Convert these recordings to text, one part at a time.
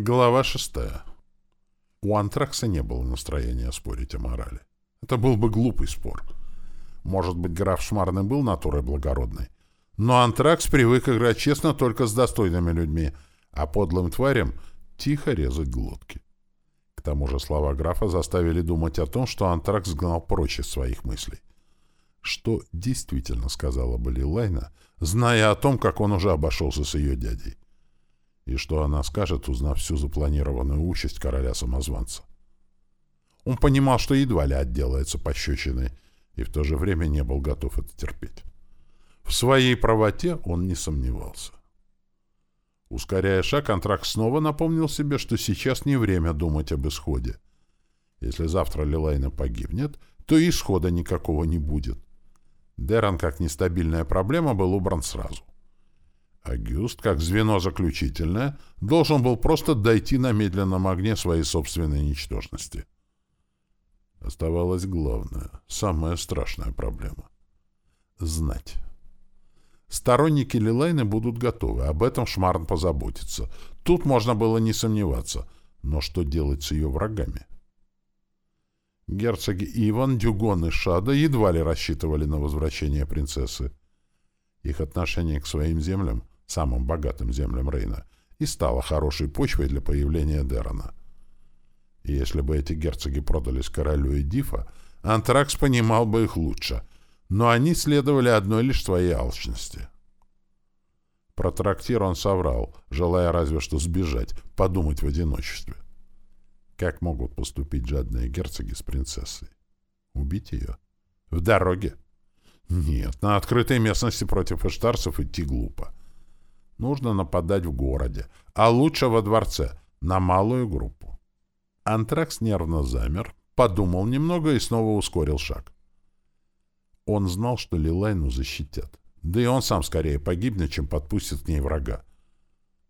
Глава шестая. У Антракса не было настроения спорить о морали. Это был бы глупый спор. Может быть, граф Шмарный был натурой благородной. Но Антракс привык играть честно только с достойными людьми, а подлым тварям тихо резать глотки. К тому же слова графа заставили думать о том, что Антракс гнал прочь из своих мыслей. Что действительно сказала бы Лилайна, зная о том, как он уже обошелся с ее дядей и что она скажет, узнав всю запланированную участь короля-самозванца. Он понимал, что едва ли отделается пощечиной, и в то же время не был готов это терпеть. В своей правоте он не сомневался. Ускоряя шаг, контракт снова напомнил себе, что сейчас не время думать об исходе. Если завтра Лилайна погибнет, то исхода никакого не будет. Деран, как нестабильная проблема, был убран сразу. Агюст, как звено заключительное, должен был просто дойти на медленном огне своей собственной ничтожности. Оставалась главная, самая страшная проблема — знать. Сторонники Лилайны будут готовы, об этом Шмарн позаботится. Тут можно было не сомневаться. Но что делать с ее врагами? Герцоги Иван, Дюгон и Шада едва ли рассчитывали на возвращение принцессы. Их отношение к своим землям самым богатым землям Рейна, и стала хорошей почвой для появления Дерона. И если бы эти герцоги продались королю и Дифа, Антракс понимал бы их лучше, но они следовали одной лишь своей алчности. Про трактир он соврал, желая разве что сбежать, подумать в одиночестве. Как могут поступить жадные герцоги с принцессой? Убить ее? В дороге? Нет, на открытой местности против эштарцев идти глупо нужно нападать в городе, а лучше во дворце, на малую группу. Антракс нервно замер, подумал немного и снова ускорил шаг. Он знал, что Лилайну защитят. Да и он сам скорее погибнет, чем подпустит к ней врага.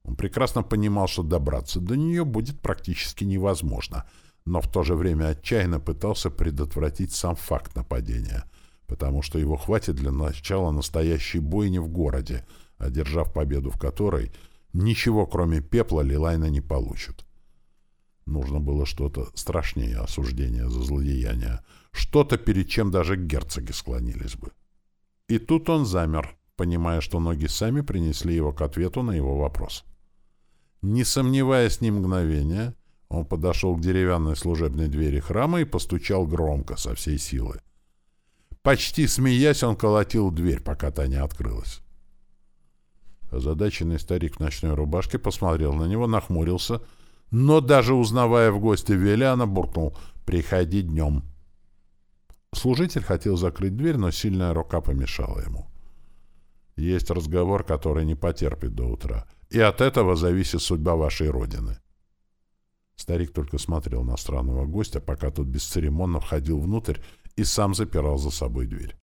Он прекрасно понимал, что добраться до нее будет практически невозможно, но в то же время отчаянно пытался предотвратить сам факт нападения, потому что его хватит для начала настоящей бойни в городе — одержав победу в которой, ничего кроме пепла Лилайна не получит. Нужно было что-то страшнее осуждения за злодеяние, что-то, перед чем даже герцоги склонились бы. И тут он замер, понимая, что ноги сами принесли его к ответу на его вопрос. Не сомневаясь ни мгновения, он подошел к деревянной служебной двери храма и постучал громко, со всей силы. Почти смеясь, он колотил дверь, пока та не открылась. Озадаченный старик в ночной рубашке посмотрел на него, нахмурился, но даже узнавая в гости Велиана, буркнул «Приходи днем». Служитель хотел закрыть дверь, но сильная рука помешала ему. Есть разговор, который не потерпит до утра, и от этого зависит судьба вашей родины. Старик только смотрел на странного гостя, пока тот бесцеремонно входил внутрь и сам запирал за собой дверь.